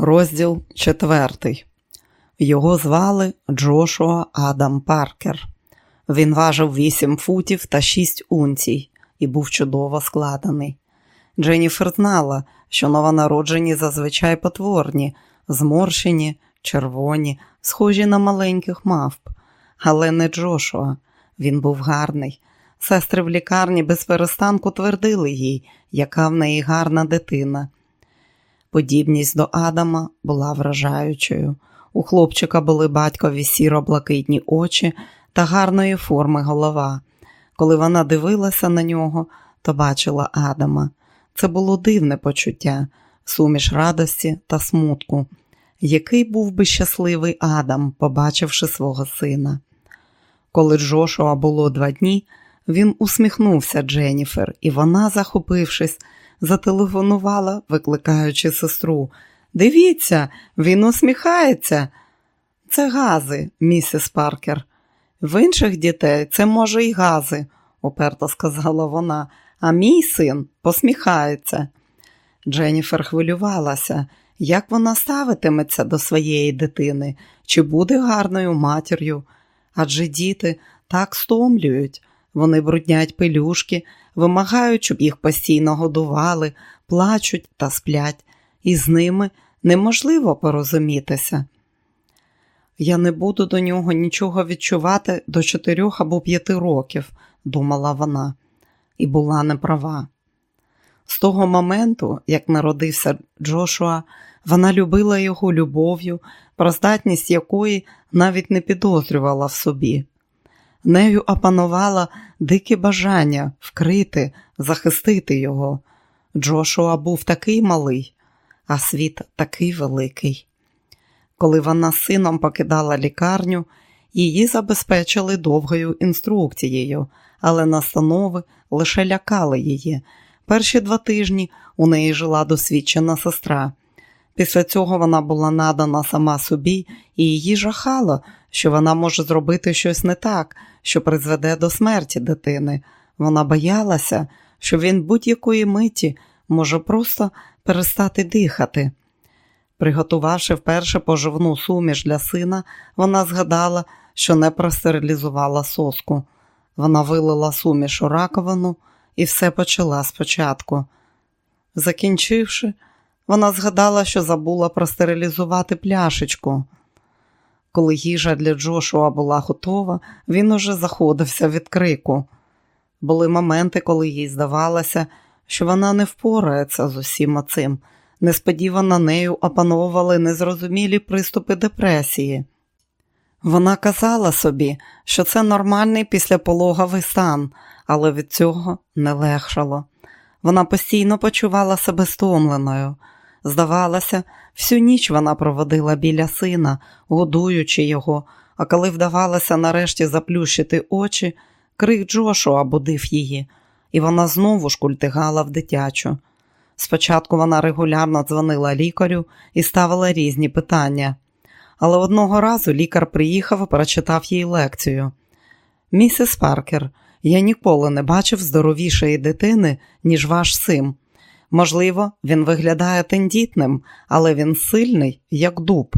Розділ четвертий. Його звали Джошуа Адам Паркер. Він важив 8 футів та 6 унцій і був чудово складений. Дженніфер знала, що новонароджені зазвичай потворні, зморщені, червоні, схожі на маленьких мавп. Але не Джошуа. Він був гарний. Сестри в лікарні без перестанку твердили їй, яка в неї гарна дитина. Подібність до Адама була вражаючою. У хлопчика були батькові сіро-блакитні очі та гарної форми голова. Коли вона дивилася на нього, то бачила Адама. Це було дивне почуття, суміш радості та смутку. Який був би щасливий Адам, побачивши свого сина. Коли Джошуа було два дні, він усміхнувся Дженніфер, і вона, захопившись, зателефонувала, викликаючи сестру. Дивіться, він усміхається. Це гази, місіс Паркер. В інших дітей це може й гази, уперто сказала вона, а мій син посміхається. Дженніфер хвилювалася, як вона ставитиметься до своєї дитини, чи буде гарною матір'ю. Адже діти так стомлюють, вони бруднять пелюшки, вимагають, щоб їх постійно годували, плачуть та сплять, і з ними неможливо порозумітися. Я не буду до нього нічого відчувати до чотирьох або п'яти років, думала вона, і була неправа. З того моменту, як народився Джошуа, вона любила його любов'ю, про здатність якої навіть не підозрювала в собі. Нею опанувала дике бажання вкрити, захистити його. Джошуа був такий малий, а світ такий великий. Коли вона з сином покидала лікарню, її забезпечили довгою інструкцією, але настанови лише лякали її. Перші два тижні у неї жила досвідчена сестра. Після цього вона була надана сама собі, і її жахало, що вона може зробити щось не так, що призведе до смерті дитини. Вона боялася, що він будь-якої миті може просто перестати дихати. Приготувавши вперше поживну суміш для сина, вона згадала, що не простерилізувала соску. Вона вилила суміш у раковину і все почала спочатку. Закінчивши, вона згадала, що забула простерилізувати пляшечку. Коли їжа для Джошуа була готова, він уже заходився від крику. Були моменти, коли їй здавалося, що вона не впорається з усім цим. Несподівано нею опановували незрозумілі приступи депресії. Вона казала собі, що це нормальний післяпологовий стан, але від цього не легшало. Вона постійно почувала себе стомленою. Здавалося, всю ніч вона проводила біля сина, годуючи його, а коли вдавалося нарешті заплющити очі, крик Джошуа будив її, і вона знову шкультигала в дитячу. Спочатку вона регулярно дзвонила лікарю і ставила різні питання. Але одного разу лікар приїхав і прочитав їй лекцію. Місіс Паркер, я ніколи не бачив здоровішої дитини, ніж ваш син. Можливо, він виглядає тендітним, але він сильний, як дуб.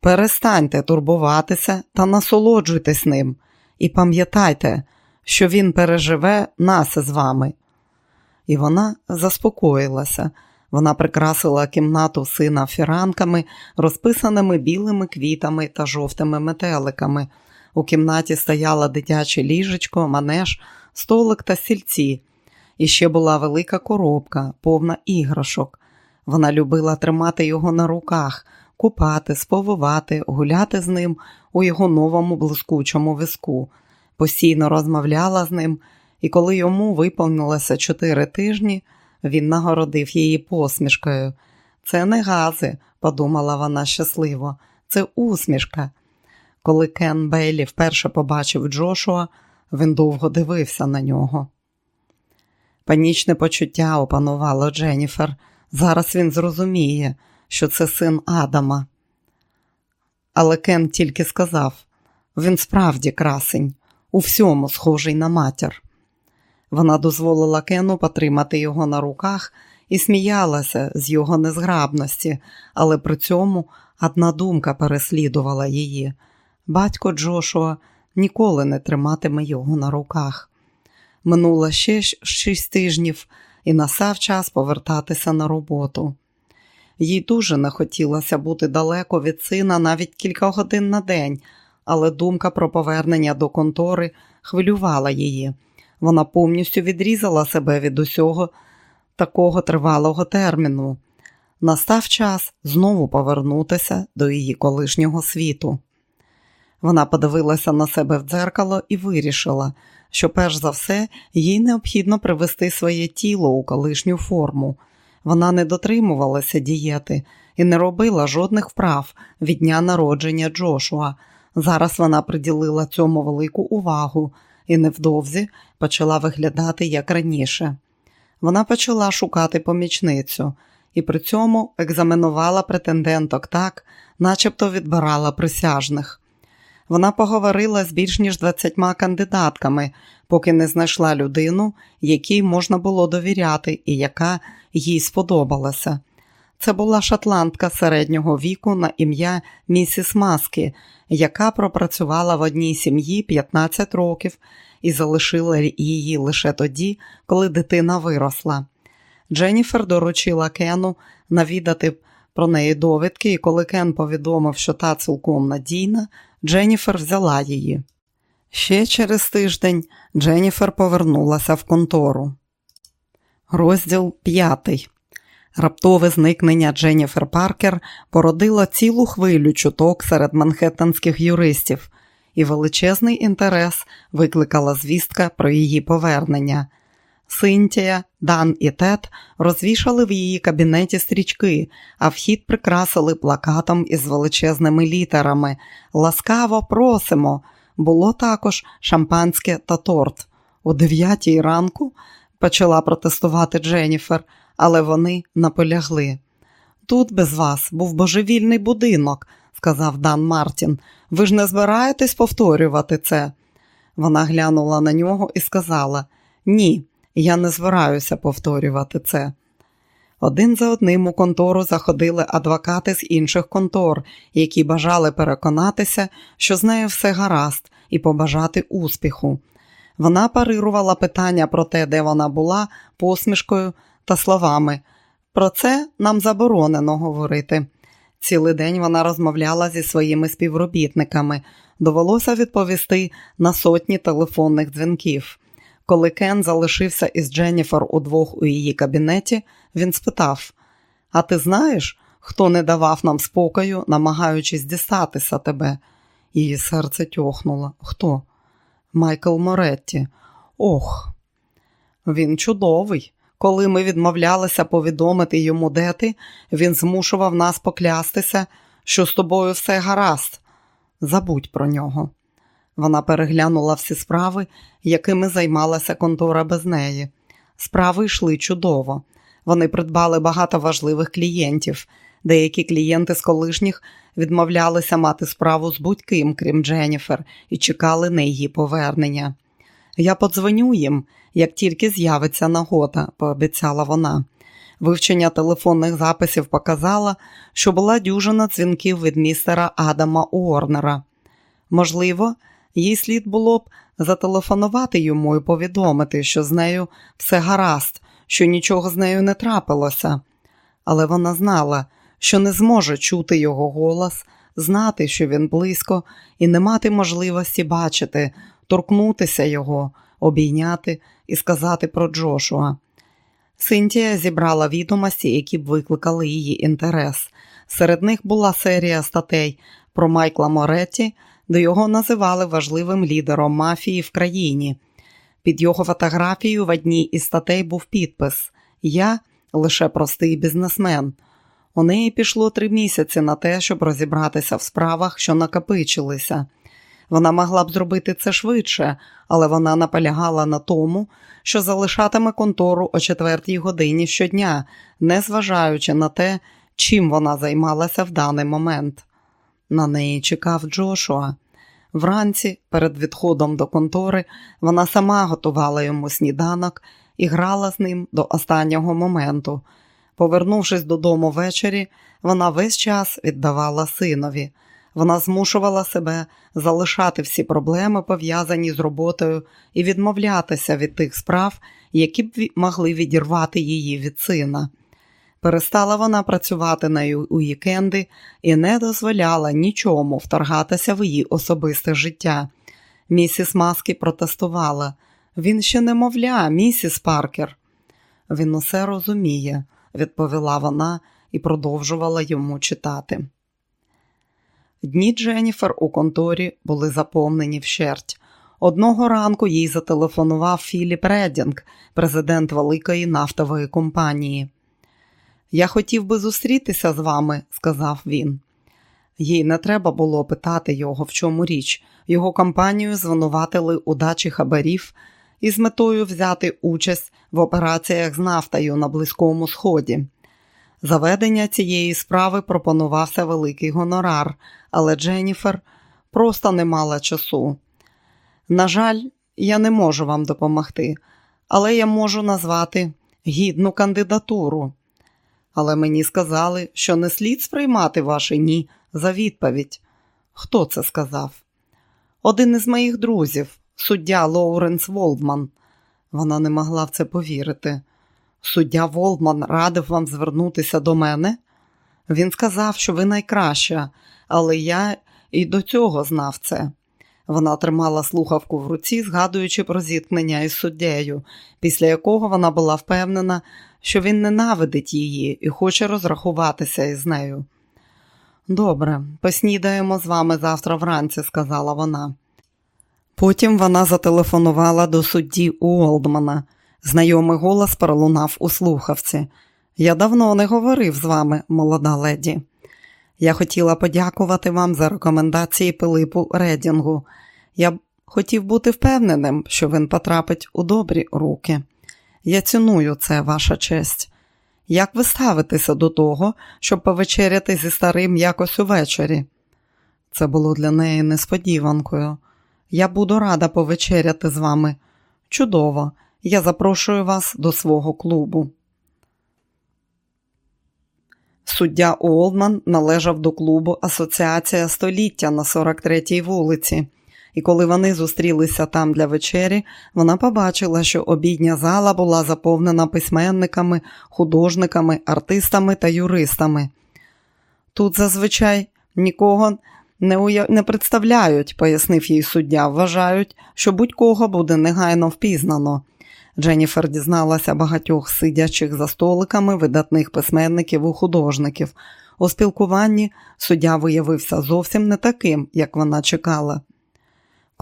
Перестаньте турбуватися та насолоджуйтесь ним. І пам'ятайте, що він переживе нас з вами. І вона заспокоїлася. Вона прикрасила кімнату сина фіранками, розписаними білими квітами та жовтими метеликами. У кімнаті стояло дитяче ліжечко, манеж, столик та сільці. І ще була велика коробка, повна іграшок. Вона любила тримати його на руках, купати, сповувати, гуляти з ним у його новому блискучому візку. Постійно розмовляла з ним, і коли йому виповнилося чотири тижні, він нагородив її посмішкою. Це не гази, подумала вона щасливо, це усмішка. Коли Кен Бейлі вперше побачив Джошуа, він довго дивився на нього. Панічне почуття опанувало Дженніфер. Зараз він зрозуміє, що це син Адама. Але Кен тільки сказав він справді красень, у всьому схожий на матір. Вона дозволила Кену потримати його на руках і сміялася з його незграбності, але при цьому одна думка переслідувала її. Батько Джошуа ніколи не триматиме його на руках. Минуло ще шість тижнів і настав час повертатися на роботу. Їй дуже не хотілося бути далеко від сина навіть кілька годин на день, але думка про повернення до контори хвилювала її. Вона повністю відрізала себе від усього такого тривалого терміну. Настав час знову повернутися до її колишнього світу. Вона подивилася на себе в дзеркало і вирішила, що перш за все їй необхідно привести своє тіло у колишню форму. Вона не дотримувалася дієти і не робила жодних вправ від дня народження Джошуа. Зараз вона приділила цьому велику увагу і невдовзі почала виглядати як раніше. Вона почала шукати помічницю і при цьому екзаменувала претенденток так, начебто відбирала присяжних. Вона поговорила з більш ніж 20 кандидатками, поки не знайшла людину, якій можна було довіряти і яка їй сподобалася. Це була шотландка середнього віку на ім'я місіс Маски, яка пропрацювала в одній сім'ї 15 років і залишила її лише тоді, коли дитина виросла. Дженніфер доручила Кену навідати про неї довідки, і коли Кен повідомив, що та цілком надійна, Дженніфер взяла її. Ще через тиждень Дженніфер повернулася в контору. Розділ п'ятий. Раптове зникнення Дженніфер Паркер породило цілу хвилю чуток серед манхеттенських юристів, і величезний інтерес викликала звістка про її повернення. Синтія, Дан і Тед розвішали в її кабінеті стрічки, а вхід прикрасили плакатом із величезними літерами. Ласкаво просимо. Було також шампанське та торт. О дев'ятій ранку почала протестувати Дженніфер, але вони наполягли. Тут без вас був божевільний будинок, сказав Дан Мартін. Ви ж не збираєтесь повторювати це? Вона глянула на нього і сказала: Ні, я не збираюся повторювати це. Один за одним у контору заходили адвокати з інших контор, які бажали переконатися, що з нею все гаразд, і побажати успіху. Вона парирувала питання про те, де вона була, посмішкою та словами. Про це нам заборонено говорити. Цілий день вона розмовляла зі своїми співробітниками. Довелося відповісти на сотні телефонних дзвінків. Коли Кен залишився із Дженніфер удвох у її кабінеті, він спитав: А ти знаєш, хто не давав нам спокою, намагаючись дістатися тебе? Її серце тьохнуло. Хто? Майкл Моретті. Ох, він чудовий. Коли ми відмовлялися повідомити йому, де ти, він змушував нас поклястися, що з тобою все гаразд. Забудь про нього. Вона переглянула всі справи, якими займалася контора без неї. Справи йшли чудово. Вони придбали багато важливих клієнтів. Деякі клієнти з колишніх відмовлялися мати справу з будь-ким, крім Дженніфер, і чекали на її повернення. Я подзвоню їм, як тільки з'явиться нагода, пообіцяла вона. Вивчення телефонних записів показало, що була дюжина дзвінків від містера Адама Уорнера. Можливо, їй слід було б зателефонувати йому і повідомити, що з нею все гаразд, що нічого з нею не трапилося. Але вона знала, що не зможе чути його голос, знати, що він близько, і не мати можливості бачити, торкнутися його, обійняти і сказати про Джошуа. Синтія зібрала відомості, які б викликали її інтерес. Серед них була серія статей про Майкла Моретті, де його називали важливим лідером мафії в країні. Під його фотографією в одній із статей був підпис Я лише простий бізнесмен. У неї пішло три місяці на те, щоб розібратися в справах, що накопичилися. Вона могла б зробити це швидше, але вона наполягала на тому, що залишатиме контору о четвертій годині щодня, незважаючи на те, чим вона займалася в даний момент. На неї чекав Джошуа. Вранці, перед відходом до контори, вона сама готувала йому сніданок і грала з ним до останнього моменту. Повернувшись додому ввечері, вона весь час віддавала синові. Вона змушувала себе залишати всі проблеми, пов'язані з роботою, і відмовлятися від тих справ, які б могли відірвати її від сина. Перестала вона працювати на уікенди і не дозволяла нічому вторгатися в її особисте життя. Місіс Маскі протестувала. Він ще не мовля, місіс Паркер. Він усе розуміє, відповіла вона і продовжувала йому читати. Дні Дженніфер у конторі були заповнені вщерть. Одного ранку їй зателефонував Філіп Редінг, президент великої нафтової компанії. Я хотів би зустрітися з вами, сказав він. Їй не треба було питати його, в чому річ. Його компанію звинуватили у дачі хабарів із метою взяти участь в операціях з нафтою на Близькому Сході. Заведення цієї справи пропонувався великий гонорар, але Дженніфер просто не мала часу. На жаль, я не можу вам допомогти, але я можу назвати гідну кандидатуру. Але мені сказали, що не слід сприймати ваше ні за відповідь. Хто це сказав? Один із моїх друзів, суддя Лоуренс Волдман. Вона не могла в це повірити. Суддя Волдман радив вам звернутися до мене. Він сказав, що ви найкраща, але я і до цього знав це. Вона тримала слухавку в руці, згадуючи про зіткнення із суддею, після якого вона була впевнена, що він ненавидить її і хоче розрахуватися із нею. Добре, поснідаємо з вами завтра вранці, сказала вона. Потім вона зателефонувала до судді Уолдмана. Знайомий голос пролунав у слухавці. Я давно не говорив з вами, молода леді. Я хотіла подякувати вам за рекомендації Пилипу Редінгу. Я хотів бути впевненим, що він потрапить у добрі руки. Я ціную це, ваша честь. Як ви ставитеся до того, щоб повечеряти зі старим якось увечері? Це було для неї несподіванкою. Я буду рада повечеряти з вами. Чудово, я запрошую вас до свого клубу. Суддя Олдман належав до клубу Асоціація століття на 43-й вулиці, і коли вони зустрілися там для вечері, вона побачила, що обідня зала була заповнена письменниками, художниками, артистами та юристами. Тут зазвичай нікого не уя... не представляють, пояснив їй суддя, вважають, що будь-кого буде негайно впізнано. Дженніфер дізналася багатьох сидячих за столиками видатних письменників і художників. У спілкуванні суддя виявився зовсім не таким, як вона чекала.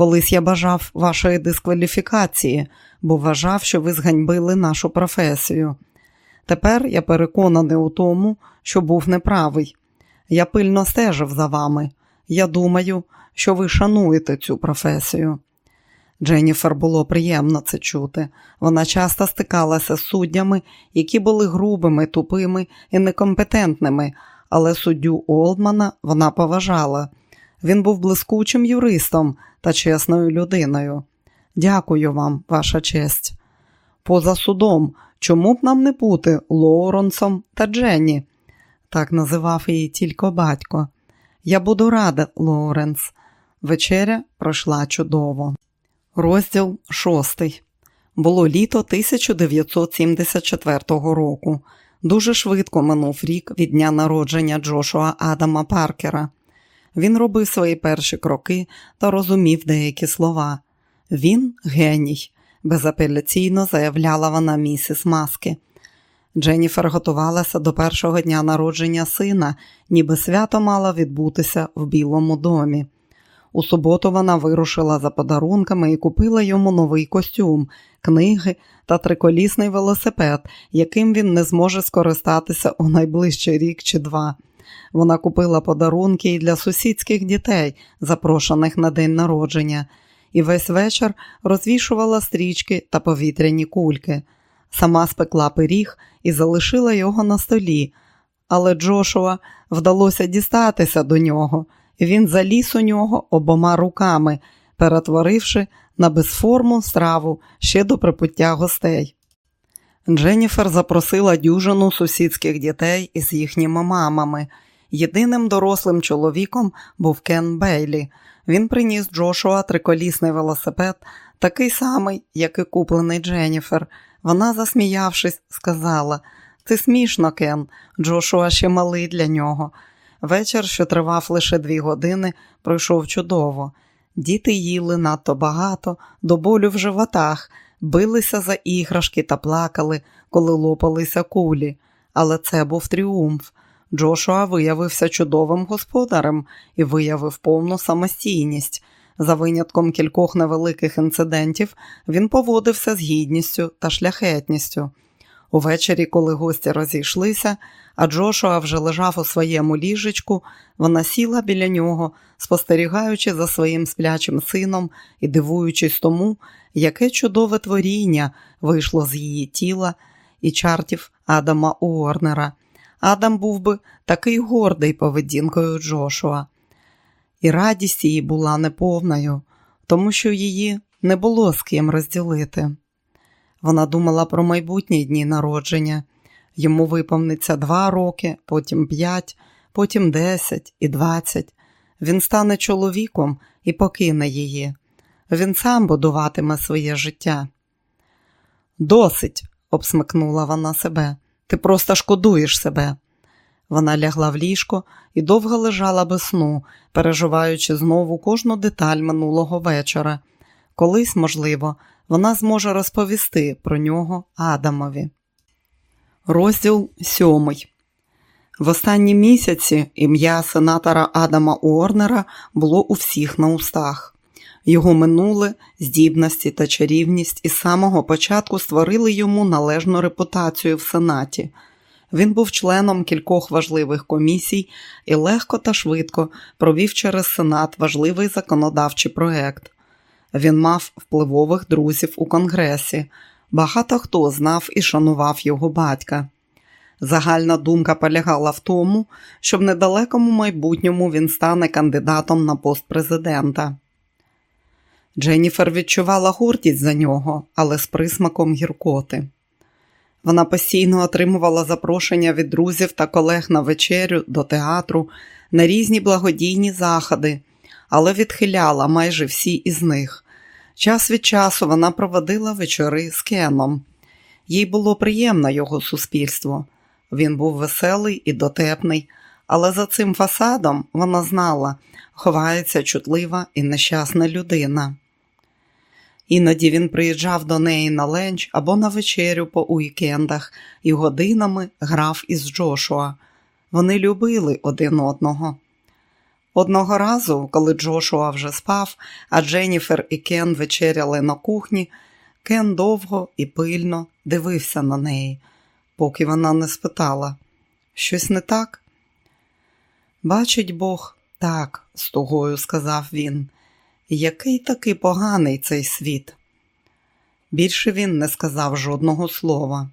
Колись я бажав вашої дискваліфікації, бо вважав, що ви зганьбили нашу професію. Тепер я переконаний у тому, що був неправий. Я пильно стежив за вами. Я думаю, що ви шануєте цю професію. Дженніфер було приємно це чути. Вона часто стикалася з суддями, які були грубими, тупими і некомпетентними, але суддю Олдмана вона поважала. Він був блискучим юристом та чесною людиною. Дякую вам, ваша честь. Поза судом, чому б нам не бути Лоуренсом та Дженні? Так називав її тільки батько. Я буду рада, Лоуренс. Вечеря пройшла чудово. Розділ шостий. Було літо 1974 року. Дуже швидко минув рік від дня народження Джошуа Адама Паркера. Він робив свої перші кроки та розумів деякі слова. Він геній, безапеляційно заявляла вона місіс Маски. Дженніфер готувалася до першого дня народження сина, ніби свято мало відбутися в Білому домі. У суботу вона вирушила за подарунками і купила йому новий костюм, книги та триколісний велосипед, яким він не зможе скористатися у найближчий рік чи два. Вона купила подарунки і для сусідських дітей, запрошених на день народження, і весь вечір розвішувала стрічки та повітряні кульки. Сама спекла пиріг і залишила його на столі, але Джошуа вдалося дістатися до нього. Він заліз у нього обома руками, перетворивши на безформу страву ще до припуття гостей. Дженніфер запросила дюжину сусідських дітей із їхніми мамами. Єдиним дорослим чоловіком був Кен Бейлі. Він приніс Джошуа триколісний велосипед, такий самий, як і куплений Дженніфер. Вона, засміявшись, сказала: Ти смішно, Кен, Джошуа ще малий для нього. Вечір, що тривав лише дві години, пройшов чудово. Діти їли надто багато, до болю в животах, билися за іграшки та плакали, коли лопалися кулі. Але це був тріумф. Джошуа виявився чудовим господарем і виявив повну самостійність. За винятком кількох невеликих інцидентів він поводився з гідністю та шляхетністю. Увечері, коли гості розійшлися, а Джошуа вже лежав у своєму ліжечку, вона сіла біля нього, спостерігаючи за своїм сплячим сином і дивуючись тому, яке чудове творіння вийшло з її тіла і чартів Адама Уорнера. Адам був би такий гордий поведінкою Джошуа. І радість її була неповною, тому що її не було з ким розділити. Вона думала про майбутні дні народження. Йому виповниться два роки, потім п'ять, потім десять і двадцять. Він стане чоловіком і покине її. Він сам будуватиме своє життя. Досить, обсмикнула вона себе. Ти просто шкодуєш себе. Вона лягла в ліжко і довго лежала без сну, переживаючи знову кожну деталь минулого вечора. Колись, можливо, вона зможе розповісти про нього Адамові. Розділ сьомий. В останні місяці ім'я сенатора Адама Уорнера було у всіх на устах. Його минуле, здібності та чарівність із самого початку створили йому належну репутацію в Сенаті. Він був членом кількох важливих комісій і легко та швидко провів через Сенат важливий законодавчий проект. Він мав впливових друзів у Конгресі. Багато хто знав і шанував його батька. Загальна думка полягала в тому, що в недалекому майбутньому він стане кандидатом на пост президента. Дженніфер відчувала гордість за нього, але з присмаком гіркоти. Вона постійно отримувала запрошення від друзів та колег на вечерю до театру, на різні благодійні заходи, але відхиляла майже всі із них. Час від часу вона проводила вечори з Кеном. Їй було приємно його суспільство. Він був веселий і дотепний, але за цим фасадом вона знала, ховається чутлива і нещасна людина. Іноді він приїжджав до неї на ленч або на вечерю по уікендах і годинами грав із Джошуа. Вони любили один одного. Одного разу, коли Джошуа вже спав, а Дженніфер і Кен вечеряли на кухні, Кен довго і пильно дивився на неї, поки вона не спитала щось не так? Бачить Бог, так, з тугою сказав він. Який таки поганий цей світ? Більше він не сказав жодного слова.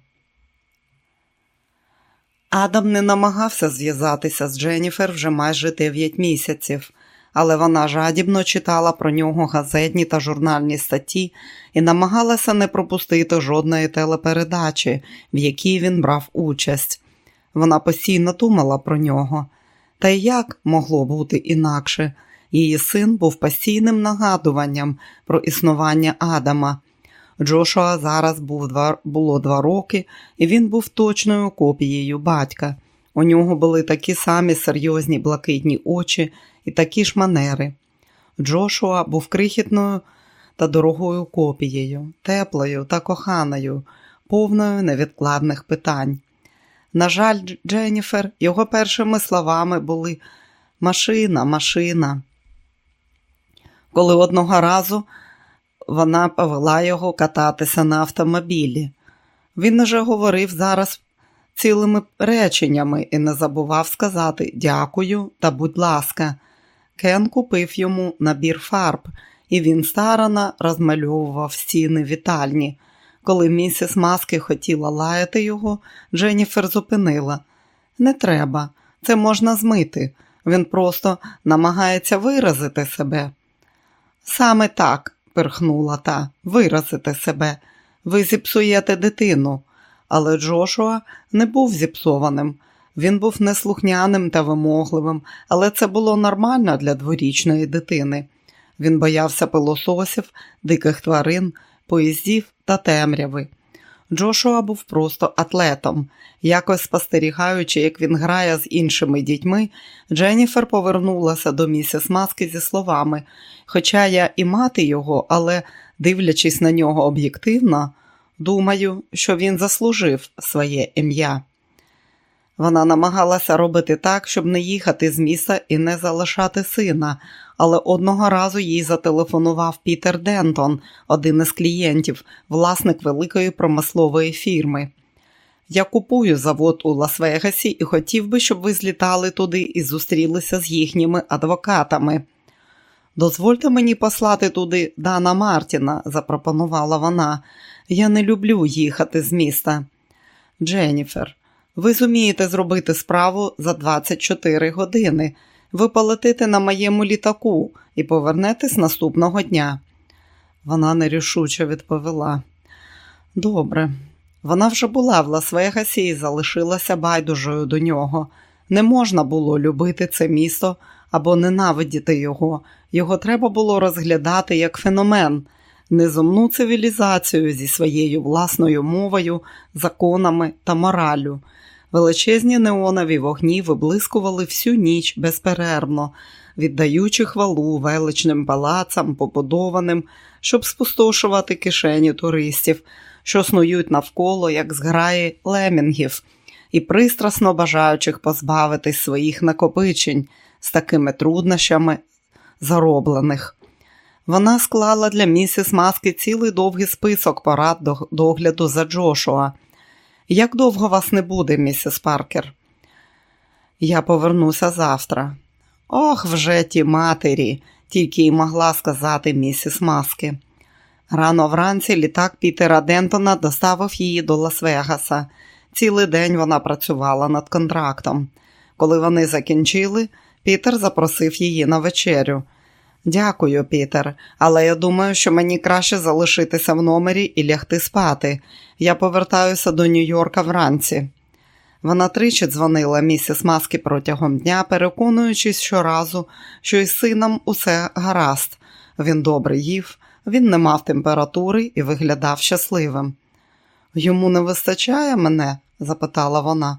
Адам не намагався зв'язатися з Дженніфер вже майже 9 місяців, але вона жадібно читала про нього газетні та журнальні статті і намагалася не пропустити жодної телепередачі, в якій він брав участь. Вона постійно думала про нього. Та як могло бути інакше? Її син був постійним нагадуванням про існування Адама. Джошуа зараз був два, було два роки, і він був точною копією батька. У нього були такі самі серйозні блакитні очі і такі ж манери. Джошуа був крихітною та дорогою копією, теплою та коханою, повною невідкладних питань. На жаль, Дженніфер, його першими словами були машина, машина коли одного разу вона повела його кататися на автомобілі. Він уже говорив зараз цілими реченнями і не забував сказати дякую та будь ласка. Кен купив йому набір фарб, і він старано розмальовував стіни вітальні. Коли місіс Маски хотіла лаяти його, Дженніфер зупинила. Не треба, це можна змити. Він просто намагається виразити себе. Саме так, перхнула та, виразите себе. Ви зіпсуєте дитину. Але Джошуа не був зіпсованим. Він був неслухняним та вимогливим, але це було нормально для дворічної дитини. Він боявся пилососів, диких тварин, поїздів та темряви. Джошуа був просто атлетом. Якось спостерігаючи, як він грає з іншими дітьми, Дженніфер повернулася до місіс Маски зі словами: Хоча я і мати його, але, дивлячись на нього об'єктивно, думаю, що він заслужив своє ім'я. Вона намагалася робити так, щоб не їхати з міста і не залишати сина, але одного разу їй зателефонував Пітер Дентон, один із клієнтів, власник великої промислової фірми. Я купую завод у Лас-Вегасі і хотів би, щоб ви злітали туди і зустрілися з їхніми адвокатами. Дозвольте мені послати туди Дана Мартіна, запропонувала вона. Я не люблю їхати з міста. Дженніфер, ви зумієте зробити справу за 24 години. Ви полетите на моєму літаку і повернетесь наступного дня. Вона нерішуче відповіла. Добре, вона вже була в Лас-Вегасі і залишилася байдужою до нього. Не можна було любити це місто або ненавидіти його. Його треба було розглядати як феномен, незумну цивілізацію зі своєю власною мовою, законами та моралю. Величезні неонові вогні виблискували всю ніч безперервно, віддаючи хвалу величним палацам, побудованим, щоб спустошувати кишені туристів, що снують навколо, як зграї лемінгів, і пристрасно бажаючих позбавитись своїх накопичень з такими труднощами зароблених. Вона склала для місіс Маски цілий довгий список порад догляду за Джошуа. Як довго вас не буде, місіс Паркер? Я повернуся завтра. Ох, вже ті матері, тільки й могла сказати місіс Маски. Рано вранці літак Пітера Дентона доставив її до Лас-Вегаса. Цілий день вона працювала над контрактом. Коли вони закінчили, Пітер запросив її на вечерю. Дякую, Пітер, але я думаю, що мені краще залишитися в номері і лягти спати. Я повертаюся до Нью-Йорка вранці. Вона тричі дзвонила місіс Маски протягом дня, переконуючись щоразу, що із сином усе гаразд. Він добре їв, він не мав температури і виглядав щасливим. Йому не вистачає мене? запитала вона.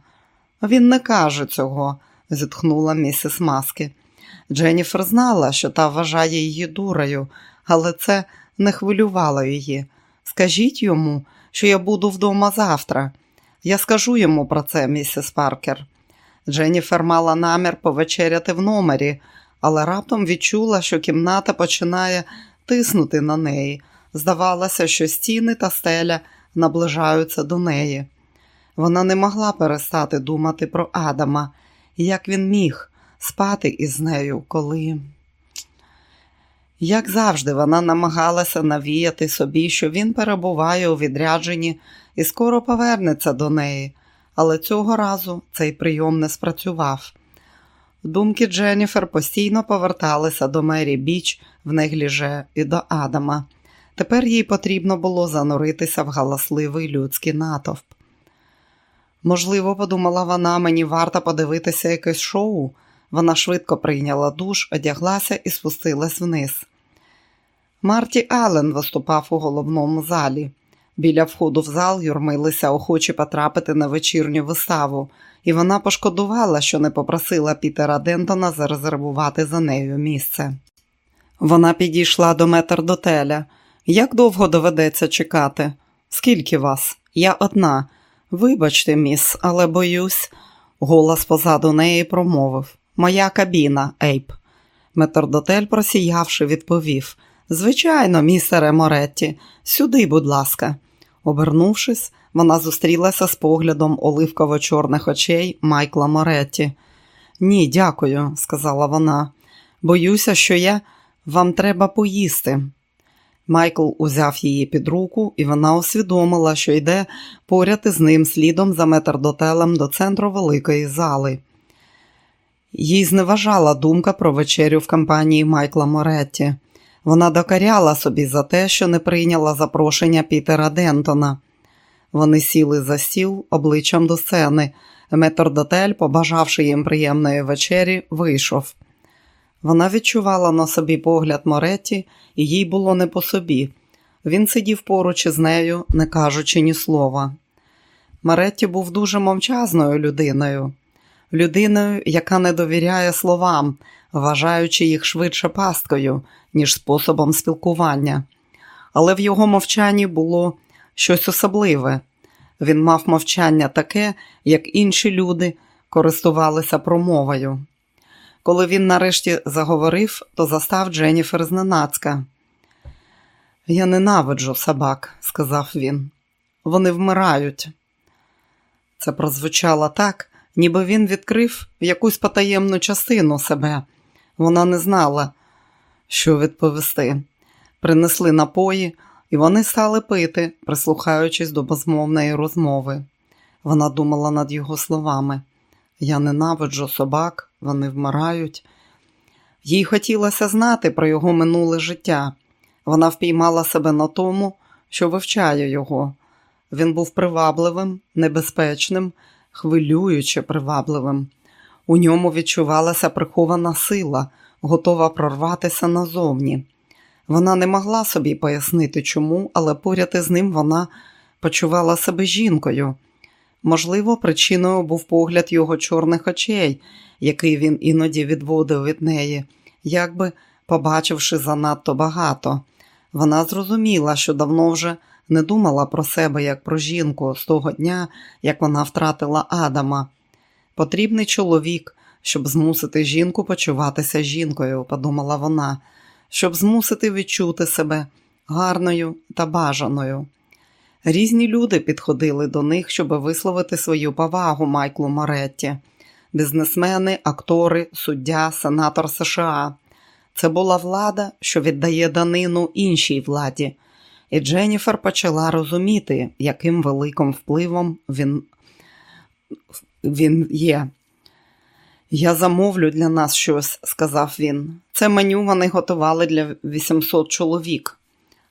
Він не каже цього, зітхнула місіс Маски. Дженніфер знала, що та вважає її дурою, але це не хвилювало її. Скажіть йому, що я буду вдома завтра. Я скажу йому про це, місіс Паркер. Дженніфер мала намір повечеряти в номері, але раптом відчула, що кімната починає тиснути на неї. Здавалося, що стіни та стеля наближаються до неї. Вона не могла перестати думати про Адама, як він міг спати із нею, коли. Як завжди, вона намагалася навіяти собі, що він перебуває у відрядженні і скоро повернеться до неї, але цього разу цей прийом не спрацював. Думки Дженніфер постійно поверталися до Мері Біч в негліже і до Адама. Тепер їй потрібно було зануритися в галасливий людський натовп. Можливо, подумала вона, мені варто подивитися якесь шоу. Вона швидко прийняла душ, одяглася і спустилась вниз. Марті Аллен виступав у головному залі. Біля входу в зал юрмилися охочі потрапити на вечірню виставу, і вона пошкодувала, що не попросила Пітера Дентона зарезервувати за нею місце. Вона підійшла до метрдотеля. Як довго доведеться чекати? Скільки вас? Я одна. Вибачте, міс, але боюсь, голос позаду неї промовив. Моя кабіна, Ейп. Метрдотель, просіявши, відповів Звичайно, містере Моретті, сюди, будь ласка. Обернувшись, вона зустрілася з поглядом оливково-чорних очей Майкла Моретті. Ні, дякую, сказала вона. Боюся, що я вам треба поїсти. Майкл узяв її під руку, і вона усвідомила, що йде поряд із ним слідом за метрдотелем до центру великої зали. Їй зневажала думка про вечерю в компанії Майкла Моретті. Вона докаряла собі за те, що не прийняла запрошення Пітера Дентона. Вони сіли за стіл обличчям до сцени. Метрдотель, побажавши їм приємної вечері, вийшов. Вона відчувала на собі погляд Моретті, і їй було не по собі. Він сидів поруч із нею, не кажучи ні слова. Моретті був дуже мовчазною людиною, людиною, яка не довіряє словам, вважаючи їх швидше пасткою, ніж способом спілкування. Але в його мовчанні було щось особливе. Він мав мовчання таке, як інші люди користувалися промовою. Коли він нарешті заговорив, то застав Дженніфер зненацька. Я ненавиджу собак, сказав він. Вони вмирають. Це прозвучало так, ніби він відкрив якусь потаємну частину себе. Вона не знала, що відповісти. Принесли напої, і вони стали пити, прислухаючись до безмовної розмови. Вона думала над його словами. Я ненавиджу собак, вони вмирають. Їй хотілося знати про його минуле життя. Вона впіймала себе на тому, що вивчає його. Він був привабливим, небезпечним, хвилююче привабливим. У ньому відчувалася прихована сила, готова прорватися назовні. Вона не могла собі пояснити чому, але поряд із ним вона почувала себе жінкою. Можливо, причиною був погляд його чорних очей, який він іноді відводив від неї, якби побачивши занадто багато. Вона зрозуміла, що давно вже не думала про себе як про жінку з того дня, як вона втратила Адама. Потрібний чоловік, щоб змусити жінку почуватися жінкою, подумала вона, щоб змусити відчути себе гарною та бажаною. Різні люди підходили до них, щоб висловити свою повагу Майклу Моретті. Бізнесмени, актори, суддя, сенатор США. Це була влада, що віддає данину іншій владі, і Дженніфер почала розуміти, яким великим впливом він, він є. Я замовлю для нас щось, сказав він. Це меню вони готували для 800 чоловік.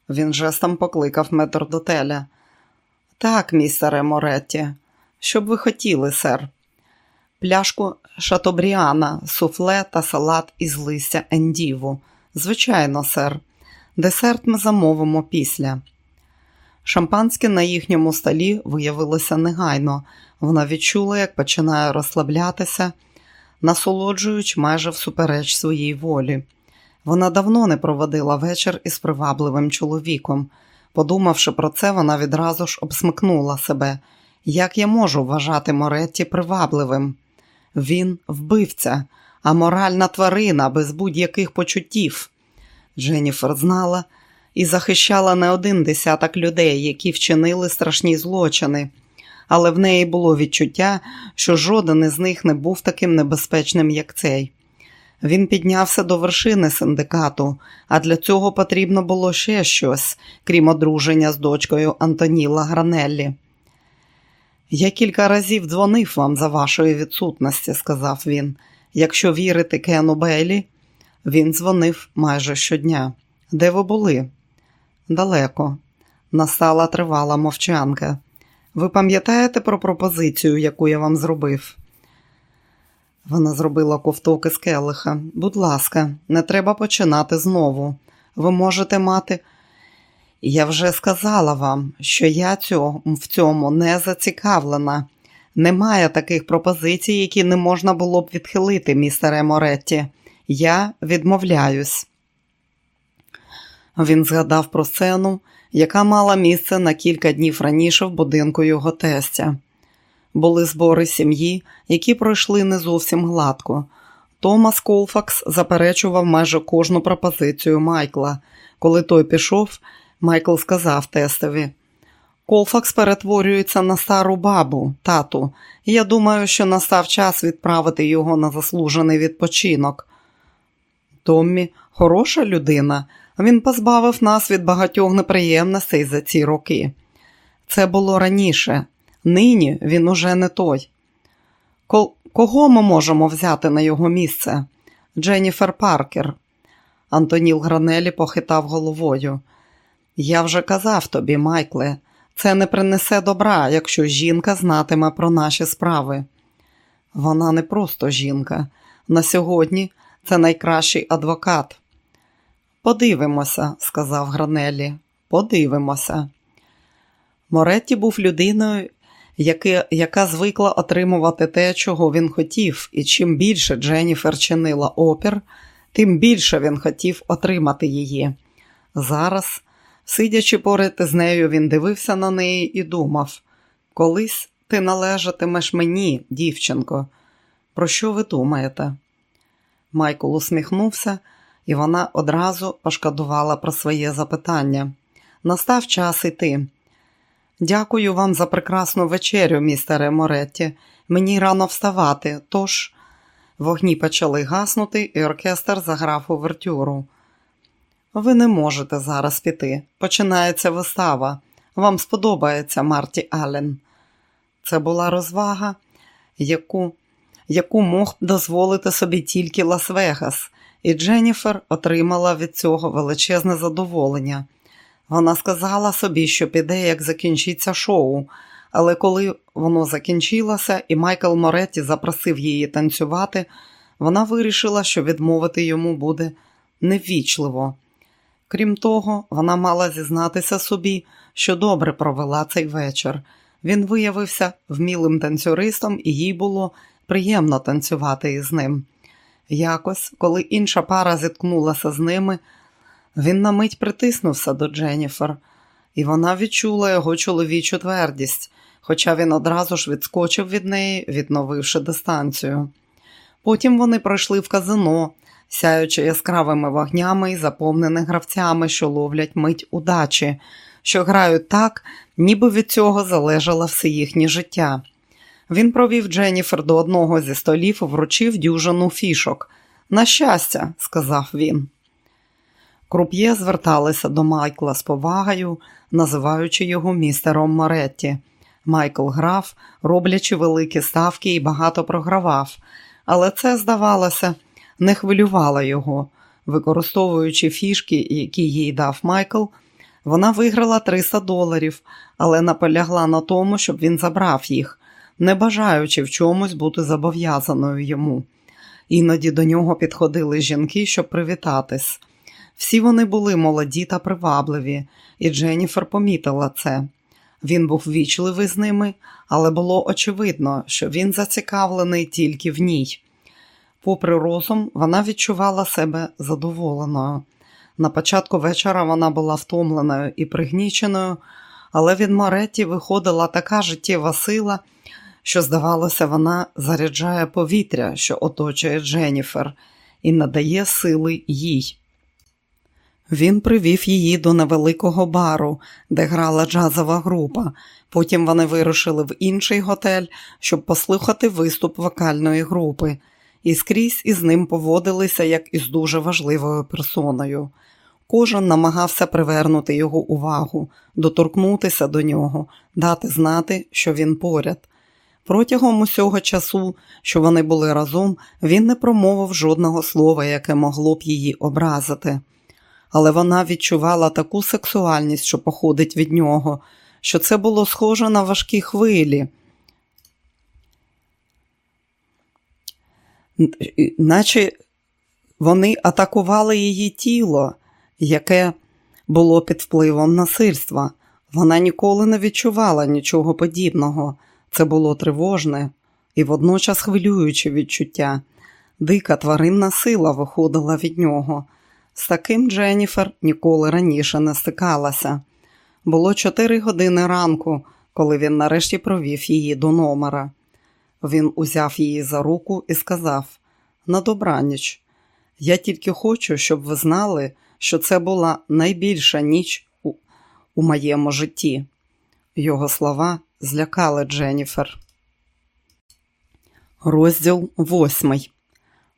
Він жестом покликав метрдотеля. Так, містере Моретті, що б ви хотіли, сер? Пляшку шатобріана, суфле та салат із листя ендіву. Звичайно, сер. Десерт ми замовимо після. Шампанське на їхньому столі виявилося негайно. Вона відчула, як починає розслаблятися, насолоджуючи майже всупереч своїй волі. Вона давно не проводила вечір із привабливим чоловіком. Подумавши про це, вона відразу ж обсмикнула себе. Як я можу вважати Моретті привабливим? Він вбивця, а моральна тварина без будь-яких почуттів. Дженніфер знала і захищала не один десяток людей, які вчинили страшні злочини, але в неї було відчуття, що жоден із них не був таким небезпечним, як цей. Він піднявся до вершини синдикату, а для цього потрібно було ще щось, крім одруження з дочкою Антоніла Гранеллі. Я кілька разів дзвонив вам за вашої відсутності, сказав він. Якщо вірити Кену Бейлі, він дзвонив майже щодня. Де ви були? Далеко. Настала тривала мовчанка. Ви пам'ятаєте про пропозицію, яку я вам зробив? Вона зробила ковток із келиха. Будь ласка, не треба починати знову. Ви можете мати. Я вже сказала вам, що я цього, в цьому не зацікавлена. Немає таких пропозицій, які не можна було б відхилити, містере Моретті. Я відмовляюсь. Він згадав про сцену, яка мала місце на кілька днів раніше в будинку його тестя. Були збори сім'ї, які пройшли не зовсім гладко. Томас Колфакс заперечував майже кожну пропозицію Майкла. Коли той пішов, Майкл сказав тестові. Колфакс перетворюється на стару бабу, тату, я думаю, що настав час відправити його на заслужений відпочинок. Томмі хороша людина, він позбавив нас від багатьох неприємностей за ці роки. Це було раніше, нині він уже не той. Кого ми можемо взяти на його місце? Дженніфер Паркер. Антоніл Гранелі похитав головою. Я вже казав тобі, Майкле, Це не принесе добра, якщо жінка знатиме про наші справи. Вона не просто жінка. На сьогодні це найкращий адвокат. Подивимося, сказав Гранелі. Подивимося. Моретті був людиною, яка, яка звикла отримувати те, чого він хотів, і чим більше Дженніфер чинила опір, тим більше він хотів отримати її. Зараз, сидячи поряд із нею, він дивився на неї і думав: колись ти належатимеш мені, дівчинко. Про що ви думаєте? Майкл усміхнувся, і вона одразу пошкодувала про своє запитання. Настав час іти. Дякую вам за прекрасну вечерю, містере Моретті. Мені рано вставати, тож вогні почали гаснути, і оркестр заграв увертюру. Ви не можете зараз піти. Починається вистава. Вам сподобається Марті Аллен. Це була розвага, яку яку мог дозволити собі тільки Лас-Вегас, і Дженніфер отримала від цього величезне задоволення. Вона сказала собі, що піде, як закінчиться шоу, але коли воно закінчилося і Майкл Моретті запросив її танцювати, вона вирішила, що відмовити йому буде неввічливо. Крім того, вона мала зізнатися собі, що добре провела цей вечір. Він виявився вмілим танцюристом, і їй було приємно танцювати із ним. Якось, коли інша пара зіткнулася з ними, він на мить притиснувся до Дженніфер, і вона відчула його чоловічу твердість, хоча він одразу ж відскочив від неї, відновивши дистанцію. Потім вони пройшли в казино, сяючи яскравими вогнями і заповнених гравцями, що ловлять мить удачі, що грають так, ніби від цього залежало все їхнє життя. Він провів Дженніфер до одного зі столів вручив дюжину фішок. На щастя, сказав він. Круп'є зверталися до Майкла з повагою, називаючи його містером Моретті. Майкл грав, роблячи великі ставки і багато програвав, але це, здавалося, не хвилювало його. Використовуючи фішки, які їй дав Майкл, вона виграла 300 доларів, але наполягла на тому, щоб він забрав їх, не бажаючи в чомусь бути зобов'язаною йому. Іноді до нього підходили жінки, щоб привітатись. Всі вони були молоді та привабливі, і Дженніфер помітила це. Він був вічливий з ними, але було очевидно, що він зацікавлений тільки в ній. Попри розум, вона відчувала себе задоволеною. На початку вечора вона була втомленою і пригніченою, але від Моретті виходила така життєва сила, що, здавалося, вона заряджає повітря, що оточує Дженніфер, і надає сили їй. Він привів її до невеликого бару, де грала джазова група. Потім вони вирушили в інший готель, щоб послухати виступ вокальної групи, і скрізь із ним поводилися як із дуже важливою персоною. Кожен намагався привернути його увагу, доторкнутися до нього, дати знати, що він поряд. Протягом усього часу, що вони були разом, він не промовив жодного слова, яке могло б її образити але вона відчувала таку сексуальність, що походить від нього, що це було схоже на важкі хвилі, наче вони атакували її тіло, яке було під впливом насильства. Вона ніколи не відчувала нічого подібного. Це було тривожне і водночас хвилююче відчуття. Дика тваринна сила виходила від нього. З таким Дженніфер ніколи раніше не стикалася. Було чотири години ранку, коли він нарешті провів її до номера. Він узяв її за руку і сказав: На добраніч, я тільки хочу, щоб ви знали, що це була найбільша ніч у, у моєму житті. Його слова злякали Дженніфер. Розділ восьмий.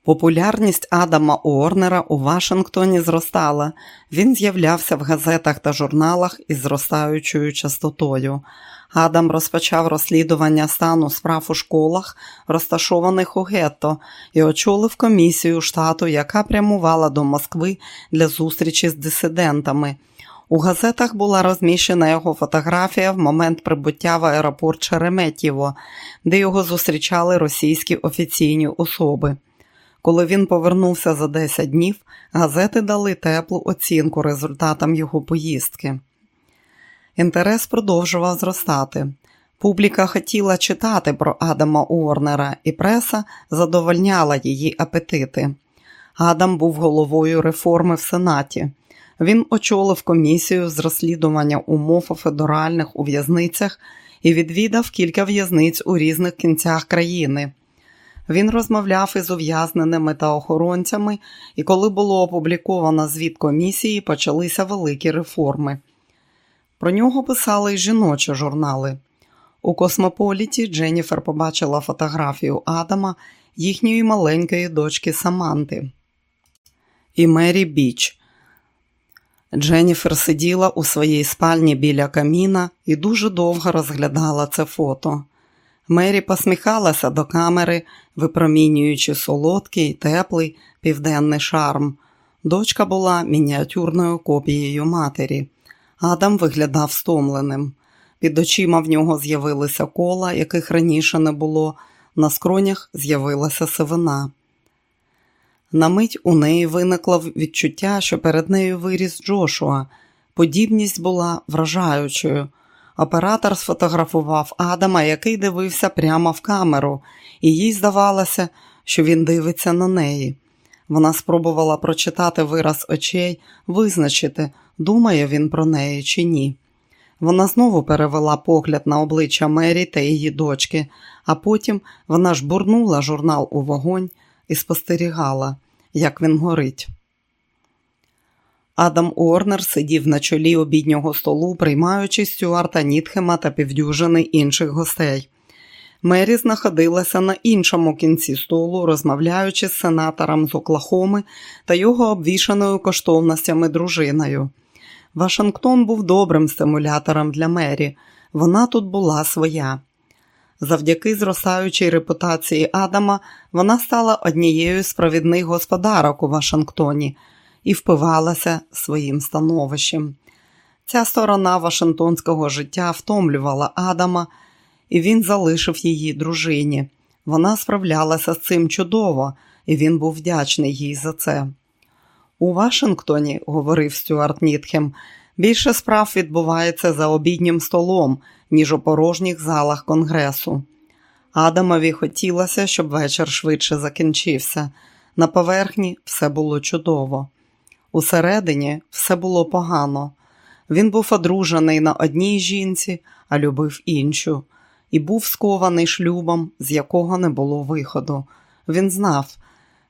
Популярність Адама Уорнера у Вашингтоні зростала. Він з'являвся в газетах та журналах із зростаючою частотою. Адам розпочав розслідування стану справ у школах, розташованих у гетто, і очолив комісію штату, яка прямувала до Москви для зустрічі з дисидентами. У газетах була розміщена його фотографія в момент прибуття в аеропорт Шереметьєво, де його зустрічали російські офіційні особи. Коли він повернувся за 10 днів, газети дали теплу оцінку результатам його поїздки. Інтерес продовжував зростати. Публіка хотіла читати про Адама Уорнера, і преса задовольняла її апетити. Адам був головою реформи в Сенаті. Він очолив комісію з розслідування умов у федеральних у в'язницях і відвідав кілька в'язниць у різних кінцях країни. Він розмовляв із ув'язненими та охоронцями, і коли було опубліковано звіт комісії, почалися великі реформи. Про нього писали й жіночі журнали. У Космополіті Дженніфер побачила фотографію Адама, їхньої маленької дочки Саманти і Мері Біч. Дженніфер сиділа у своїй спальні біля каміна і дуже довго розглядала це фото. Мері посміхалася до камери, випромінюючи солодкий, теплий південний шарм. Дочка була мініатюрною копією матері. Адам виглядав стомленим. Під очима в нього з'явилися кола, яких раніше не було, на скронях з'явилася сивина. На мить у неї виникло відчуття, що перед нею виріс Джошуа. Подібність була вражаючою. Оператор сфотографував Адама, який дивився прямо в камеру, і їй здавалося, що він дивиться на неї. Вона спробувала прочитати вираз очей, визначити, думає він про неї чи ні. Вона знову перевела погляд на обличчя Мері та її дочки, а потім вона ж бурнула журнал у вогонь і спостерігала, як він горить. Адам Уорнер сидів на чолі обіднього столу, приймаючи Стюарта Нітхема та півдюжини інших гостей. Мері знаходилася на іншому кінці столу, розмовляючи з сенатором з Оклахоми та його обвішаною коштовностями дружиною. Вашингтон був добрим стимулятором для Мері. Вона тут була своя. Завдяки зростаючій репутації Адама вона стала однією з провідних господарок у Вашингтоні і впивалася своїм становищем. Ця сторона Вашингтонського життя втомлювала Адама, і він залишив її дружині. Вона справлялася з цим чудово, і він був вдячний їй за це. У Вашингтоні, говорив Стюарт Нітхем, більше справ відбувається за обіднім столом, ніж у порожніх залах конгресу. Адамові хотілося, щоб вечір швидше закінчився. На поверхні все було чудово. Усередині все було погано. Він був одружений на одній жінці, а любив іншу, і був скований шлюбом, з якого не було виходу. Він знав,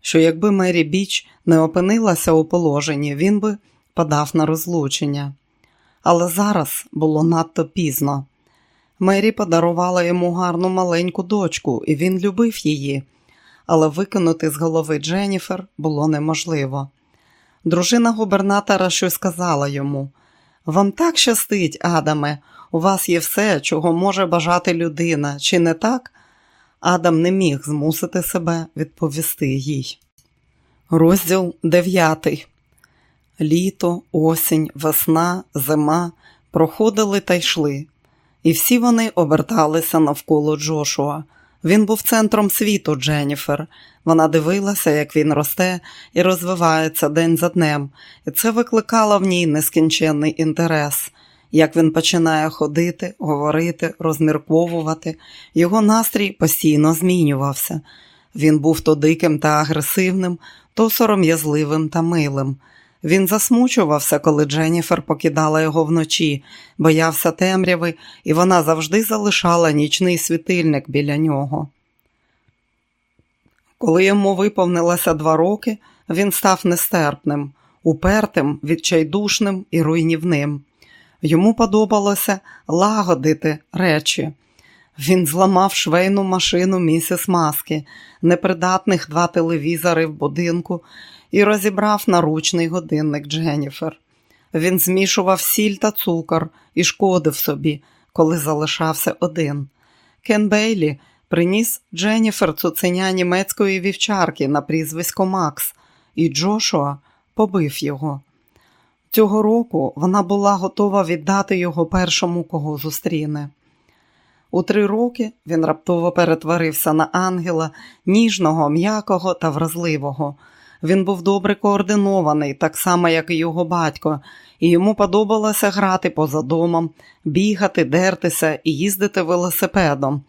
що якби Мері Біч не опинилася у положенні, він би подав на розлучення. Але зараз було надто пізно. Мері подарувала йому гарну маленьку дочку, і він любив її, але викинути з голови Дженніфер було неможливо. Дружина губернатора щось сказала йому: Вам так щастить, Адаме, у вас є все, чого може бажати людина, чи не так? Адам не міг змусити себе відповісти їй. Розділ дев'ятий. Літо, осінь, весна, зима проходили та йшли, і всі вони оберталися навколо Джошуа. Він був центром світу Дженніфер. Вона дивилася, як він росте і розвивається день за днем, і це викликало в ній нескінченний інтерес. Як він починає ходити, говорити, розмірковувати, його настрій постійно змінювався. Він був то диким та агресивним, то сором'язливим та милим. Він засмучувався, коли Дженніфер покидала його вночі, боявся темряви, і вона завжди залишала нічний світильник біля нього. Коли йому виповнилося два роки, він став нестерпним, упертим, відчайдушним і руйнівним. Йому подобалося лагодити речі. Він зламав швейну машину місіс Маски, непридатних два телевізори в будинку і розібрав наручний годинник Дженніфер. Він змішував сіль та цукор і шкодив собі, коли залишався один. Кен Бейлі приніс Дженніфер цуценя німецької вівчарки на прізвисько Макс, і Джошуа побив його. Цього року вона була готова віддати його першому, кого зустріне. У три роки він раптово перетворився на ангела, ніжного, м'якого та вразливого. Він був добре координований, так само, як і його батько, і йому подобалося грати поза домом, бігати, дертися і їздити велосипедом.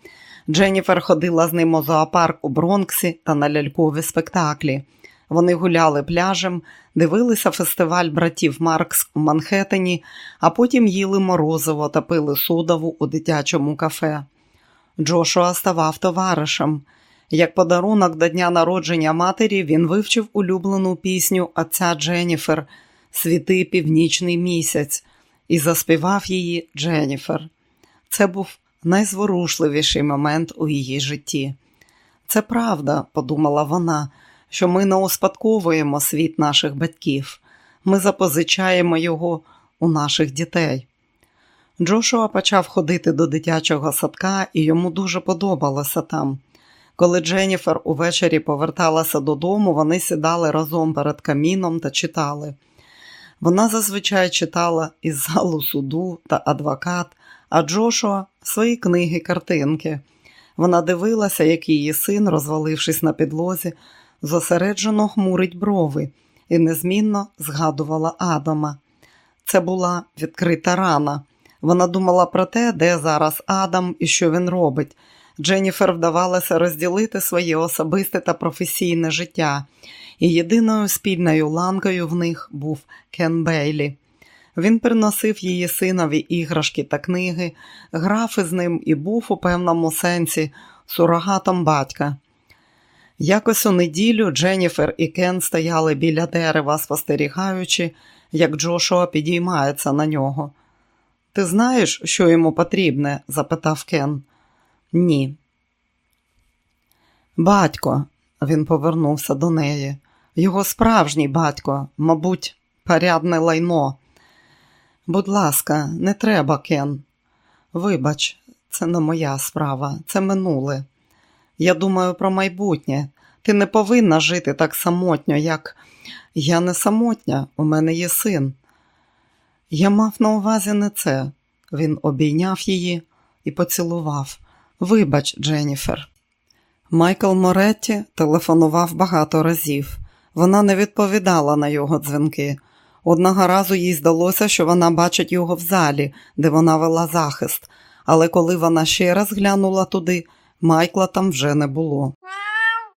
Дженніфер ходила з ним у зоопарк у Бронксі та на лялькові спектаклі. Вони гуляли пляжем, дивилися фестиваль братів Маркс у Манхеттені, а потім їли морозиво та пили судову у дитячому кафе. Джошуа ставав товаришем. Як подарунок до дня народження матері він вивчив улюблену пісню отця Дженніфер Світи північний місяць і заспівав її Дженніфер. Це був найзворушливіший момент у її житті. Це правда, подумала вона, що ми не успадковуємо світ наших батьків, ми запозичаємо його у наших дітей. Джошуа почав ходити до дитячого садка, і йому дуже подобалося там. Коли Дженніфер увечері поверталася додому, вони сідали разом перед каміном та читали. Вона зазвичай читала із залу суду та адвокат, а Джошуа свої книги, картинки. Вона дивилася, як її син, розвалившись на підлозі, зосереджено хмурить брови і незмінно згадувала Адама. Це була відкрита рана. Вона думала про те, де зараз Адам і що він робить. Дженніфер вдавалося розділити своє особисте та професійне життя, і єдиною спільною ланкою в них був Кен Бейлі. Він приносив її синові іграшки та книги, грав із ним і був у певному сенсі сурогатом батька. Якось у неділю Дженніфер і Кен стояли біля дерева, спостерігаючи, як Джошуа підіймається на нього. Ти знаєш, що йому потрібне? запитав Кен. Ні. Батько, він повернувся до неї. Його справжній батько, мабуть, порядне лайно. Будь ласка, не треба, Кен. Вибач, це не моя справа, це минуле. Я думаю про майбутнє. Ти не повинна жити так самотньо, як я не самотня, у мене є син. Я мав на увазі не це. Він обійняв її і поцілував. Вибач, Дженніфер. Майкл Моретті телефонував багато разів. Вона не відповідала на його дзвінки. Одного разу їй здалося, що вона бачить його в залі, де вона вела захист, але коли вона ще раз глянула туди, Майкла там вже не було.